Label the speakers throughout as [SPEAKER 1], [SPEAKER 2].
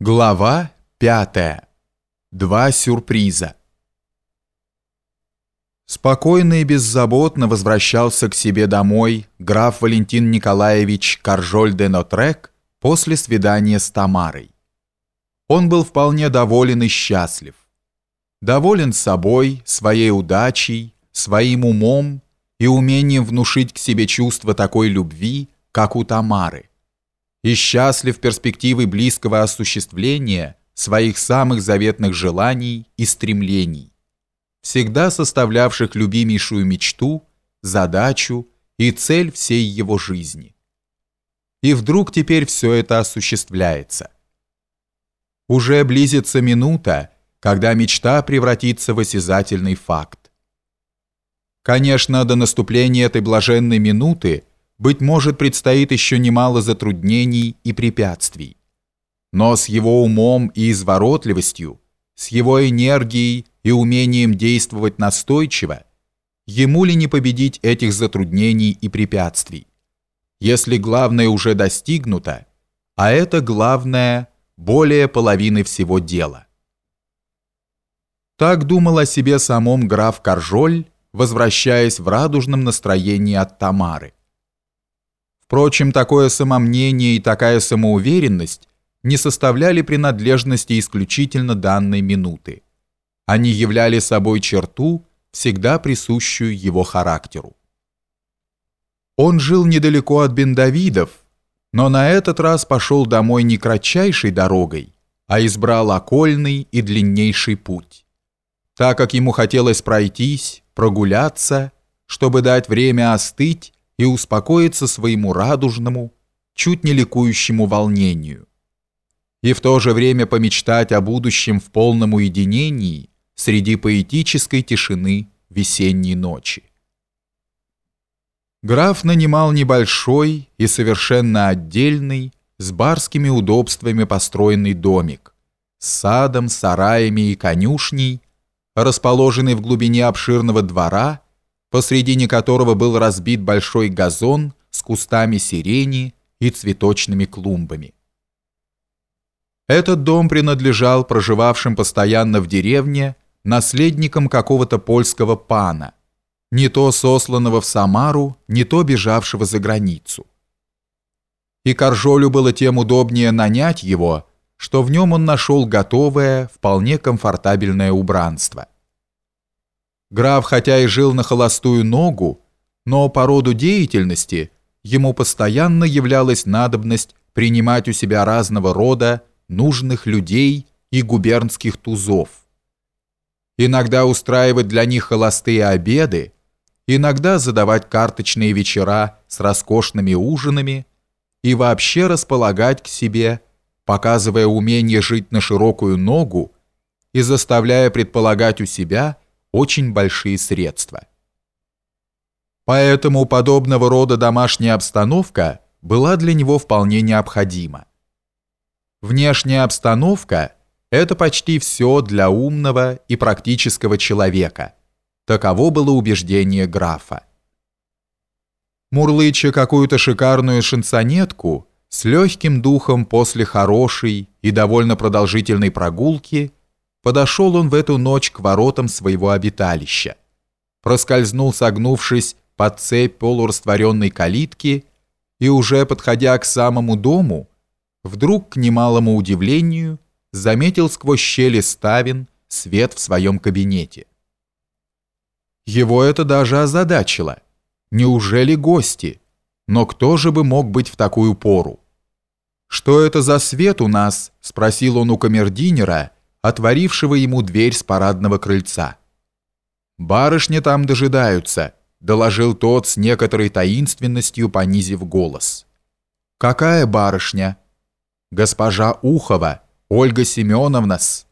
[SPEAKER 1] Глава пятая. Два сюрприза. Спокойно и беззаботно возвращался к себе домой граф Валентин Николаевич Каржоль де Нотрек после свидания с Тамарой. Он был вполне доволен и счастлив. Доволен собой, своей удачей, своим умом и умением внушить к себе чувство такой любви, как у Тамары и счастлив перспективой близкого осуществления своих самых заветных желаний и стремлений, всегда составлявших любимейшую мечту, задачу и цель всей его жизни. И вдруг теперь все это осуществляется. Уже близится минута, когда мечта превратится в осязательный факт. Конечно, до наступления этой блаженной минуты быть может, предстоит еще немало затруднений и препятствий. Но с его умом и изворотливостью, с его энергией и умением действовать настойчиво, ему ли не победить этих затруднений и препятствий? Если главное уже достигнуто, а это главное более половины всего дела. Так думал о себе самом граф Каржоль, возвращаясь в радужном настроении от Тамары. Впрочем, такое самомнение и такая самоуверенность не составляли принадлежности исключительно данной минуты. Они являли собой черту, всегда присущую его характеру. Он жил недалеко от Бендавидов, но на этот раз пошел домой не кратчайшей дорогой, а избрал окольный и длиннейший путь. Так как ему хотелось пройтись, прогуляться, чтобы дать время остыть и успокоиться своему радужному, чуть не ликующему волнению, и в то же время помечтать о будущем в полном уединении среди поэтической тишины весенней ночи. Граф нанимал небольшой и совершенно отдельный, с барскими удобствами построенный домик, с садом, сараями и конюшней, расположенный в глубине обширного двора посредине которого был разбит большой газон с кустами сирени и цветочными клумбами. Этот дом принадлежал проживавшим постоянно в деревне наследникам какого-то польского пана, не то сосланного в Самару, не то бежавшего за границу. И Коржолю было тем удобнее нанять его, что в нем он нашел готовое, вполне комфортабельное убранство – Граф хотя и жил на холостую ногу, но по роду деятельности ему постоянно являлась надобность принимать у себя разного рода нужных людей и губернских тузов. Иногда устраивать для них холостые обеды, иногда задавать карточные вечера с роскошными ужинами и вообще располагать к себе, показывая умение жить на широкую ногу и заставляя предполагать у себя – очень большие средства. Поэтому подобного рода домашняя обстановка была для него вполне необходима. Внешняя обстановка – это почти все для умного и практического человека. Таково было убеждение графа. Мурлыча какую-то шикарную шансонетку, с легким духом после хорошей и довольно продолжительной прогулки – подошел он в эту ночь к воротам своего обиталища, проскользнул, согнувшись под цепь полурастворенной калитки и уже подходя к самому дому, вдруг, к немалому удивлению, заметил сквозь щели ставен свет в своем кабинете. Его это даже озадачило. Неужели гости? Но кто же бы мог быть в такую пору? «Что это за свет у нас?» – спросил он у камердинера – отворившего ему дверь с парадного крыльца. «Барышни там дожидаются», — доложил тот с некоторой таинственностью, понизив голос. «Какая барышня?» «Госпожа Ухова, Ольга Семеновна-с».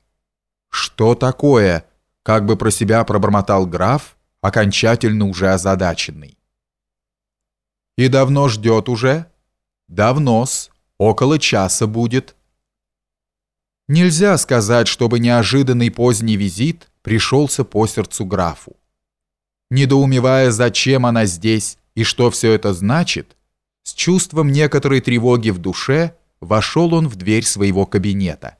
[SPEAKER 1] «Что такое?» — как бы про себя пробормотал граф, окончательно уже озадаченный. «И давно ждет уже?» «Давно-с, около часа будет». Нельзя сказать, чтобы неожиданный поздний визит пришелся по сердцу графу. Недоумевая, зачем она здесь и что все это значит, с чувством некоторой тревоги в душе вошел он в дверь своего кабинета.